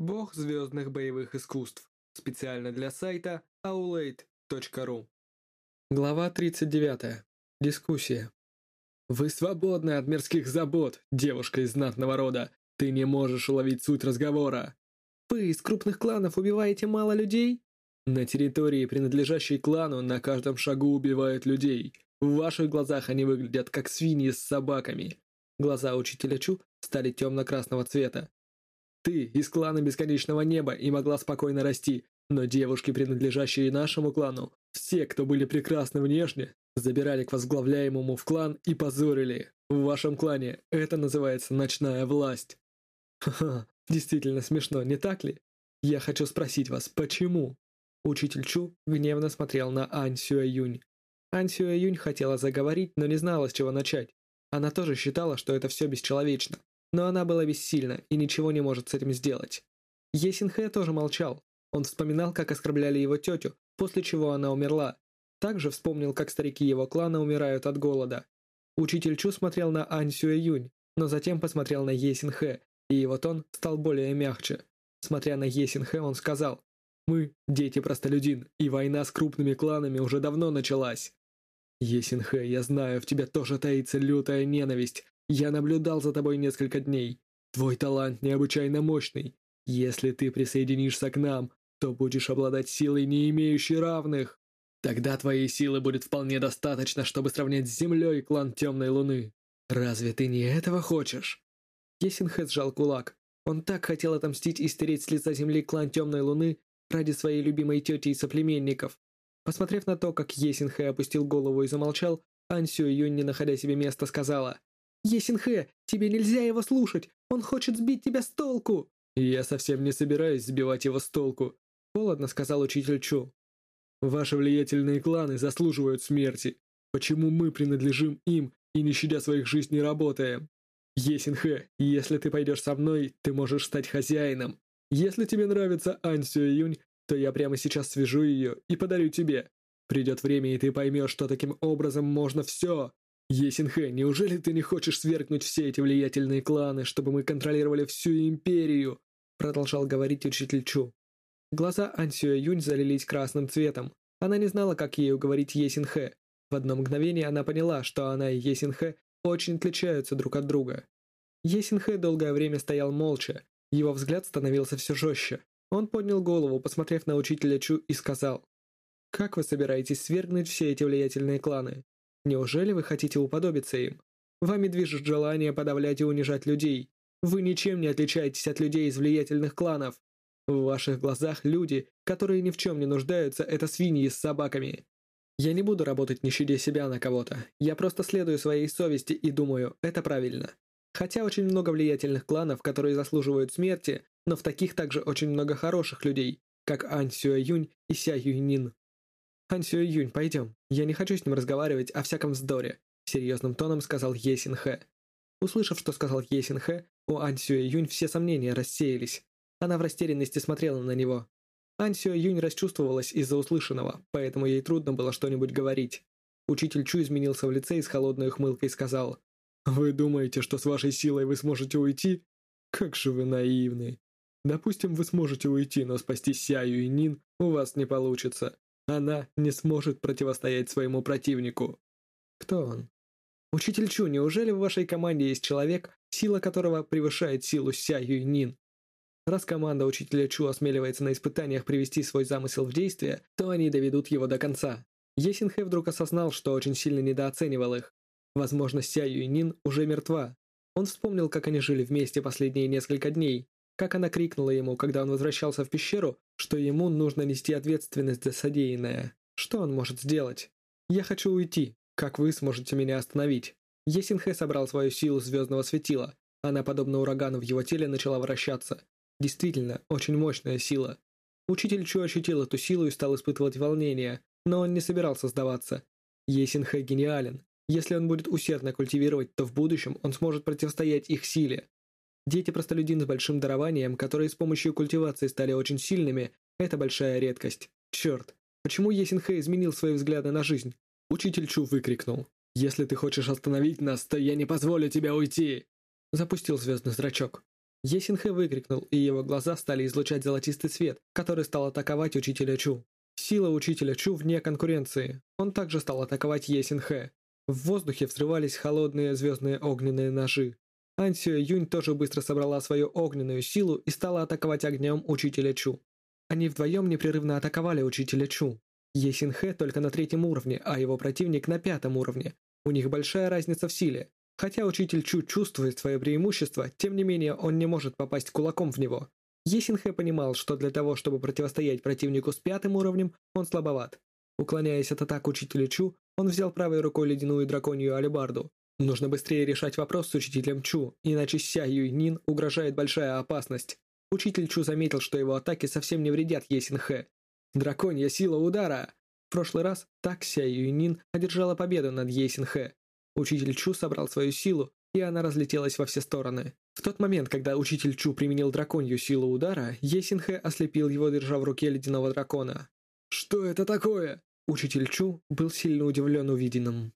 Бог звездных боевых искусств. Специально для сайта aulade.ru. Глава 39. Дискуссия. Вы свободны от мирских забот, девушка из знатного рода. Ты не можешь уловить суть разговора. Вы из крупных кланов убиваете мало людей? На территории, принадлежащей клану, на каждом шагу убивают людей. В ваших глазах они выглядят как свиньи с собаками. Глаза учителя Чу стали темно-красного цвета. Ты из клана Бесконечного Неба и могла спокойно расти, но девушки, принадлежащие нашему клану, все, кто были прекрасны внешне, забирали к возглавляемому в клан и позорили. В вашем клане это называется ночная власть. Ха-ха, действительно смешно, не так ли? Я хочу спросить вас, почему? Учитель Чу гневно смотрел на Ань Сюэюнь. Ань Сюэюнь хотела заговорить, но не знала, с чего начать. Она тоже считала, что это все бесчеловечно. Но она была бессильна и ничего не может с этим сделать. Есинхэ тоже молчал. Он вспоминал, как оскорбляли его тетю, после чего она умерла. Также вспомнил, как старики его клана умирают от голода. Учитель Чу смотрел на Ань Сюэ но затем посмотрел на Есинхэ, и его тон стал более мягче. Смотря на Есинхэ, он сказал, «Мы – дети простолюдин, и война с крупными кланами уже давно началась». «Есинхэ, я знаю, в тебе тоже таится лютая ненависть, я наблюдал за тобой несколько дней. Твой талант необычайно мощный. Если ты присоединишься к нам, то будешь обладать силой, не имеющей равных. Тогда твоей силы будет вполне достаточно, чтобы сравнять с землей клан Темной Луны. Разве ты не этого хочешь?» Есинхэ сжал кулак. Он так хотел отомстить и стереть с лица земли клан Темной Луны ради своей любимой тети и соплеменников. Посмотрев на то, как Есинхэ опустил голову и замолчал, Ан Юнь, не находя себе места, сказала «Есинхэ, тебе нельзя его слушать! Он хочет сбить тебя с толку!» «Я совсем не собираюсь сбивать его с толку», — холодно сказал учитель Чу. «Ваши влиятельные кланы заслуживают смерти. Почему мы принадлежим им и, не щадя своих жизней, работаем? Есинхэ, если ты пойдешь со мной, ты можешь стать хозяином. Если тебе нравится Ань Сюэюнь, то я прямо сейчас свяжу ее и подарю тебе. Придет время, и ты поймешь, что таким образом можно все. Есинхэ, неужели ты не хочешь свергнуть все эти влиятельные кланы, чтобы мы контролировали всю империю? Продолжал говорить учитель Чу. Глаза Ан Юнь залились красным цветом. Она не знала, как ей уговорить Есинхэ. В одно мгновение она поняла, что она и Есинхэ очень отличаются друг от друга. Есинхэ долгое время стоял молча. Его взгляд становился все жестче. Он поднял голову, посмотрев на учителя Чу, и сказал, «Как вы собираетесь свергнуть все эти влиятельные кланы? Неужели вы хотите уподобиться им? Вами движет желание подавлять и унижать людей. Вы ничем не отличаетесь от людей из влиятельных кланов. В ваших глазах люди, которые ни в чем не нуждаются, это свиньи с собаками. Я не буду работать не щадя себя на кого-то. Я просто следую своей совести и думаю, это правильно. Хотя очень много влиятельных кланов, которые заслуживают смерти, но в таких также очень много хороших людей, как Ань Сюэ Юнь и Ся Юнин. «Хан Сюэ Юнь, пойдем. Я не хочу с ним разговаривать о всяком вздоре», серьезным тоном сказал Есин Хэ. Услышав, что сказал Есин Хэ, у Ань Сюэ Юнь все сомнения рассеялись. Она в растерянности смотрела на него. Ань Сюэ Юнь расчувствовалась из-за услышанного, поэтому ей трудно было что-нибудь говорить. Учитель Чу изменился в лице и с холодной ухмылкой сказал, «Вы думаете, что с вашей силой вы сможете уйти? Как же вы наивны. Допустим, вы сможете уйти, но спасти Сяю и Нин у вас не получится. Она не сможет противостоять своему противнику. Кто он? Учитель Чу, неужели в вашей команде есть человек, сила которого превышает силу Ся Юйнин? Раз команда учителя Чу осмеливается на испытаниях привести свой замысел в действие, то они доведут его до конца. Есинхэ вдруг осознал, что очень сильно недооценивал их. Возможно, Ся Юйнин уже мертва. Он вспомнил, как они жили вместе последние несколько дней, как она крикнула ему, когда он возвращался в пещеру, что ему нужно нести ответственность за содеянное. Что он может сделать? «Я хочу уйти. Как вы сможете меня остановить?» Есинхэ собрал свою силу звездного светила. Она, подобно урагану в его теле, начала вращаться. Действительно, очень мощная сила. Учитель Чу ощутил эту силу и стал испытывать волнение, но он не собирался сдаваться. Есинхэ гениален. Если он будет усердно культивировать, то в будущем он сможет противостоять их силе. Дети-простолюдины с большим дарованием, которые с помощью культивации стали очень сильными, это большая редкость. Черт, почему Есинхэ изменил свои взгляды на жизнь? Учитель Чу выкрикнул. «Если ты хочешь остановить нас, то я не позволю тебе уйти!» Запустил звездный зрачок. Есинхэ выкрикнул, и его глаза стали излучать золотистый свет, который стал атаковать учителя Чу. Сила учителя Чу вне конкуренции. Он также стал атаковать Есинхэ. В воздухе взрывались холодные звездные огненные ножи. Ансио Юнь тоже быстро собрала свою огненную силу и стала атаковать огнем учителя Чу. Они вдвоем непрерывно атаковали учителя Чу. Есинхэ только на третьем уровне, а его противник на пятом уровне. У них большая разница в силе. Хотя учитель Чу чувствует свое преимущество, тем не менее он не может попасть кулаком в него. Есинхэ понимал, что для того, чтобы противостоять противнику с пятым уровнем, он слабоват. Уклоняясь от атак учителя Чу, он взял правой рукой ледяную драконью алебарду. Нужно быстрее решать вопрос с учителем Чу, иначе Ся Юйнин угрожает большая опасность. Учитель Чу заметил, что его атаки совсем не вредят Есинхэ. Драконья сила удара! В прошлый раз так Ся Юйнин одержала победу над Есинхэ. Учитель Чу собрал свою силу, и она разлетелась во все стороны. В тот момент, когда учитель Чу применил драконью силу удара, Есинхэ ослепил его, держа в руке ледяного дракона. «Что это такое?» Учитель Чу был сильно удивлен увиденным.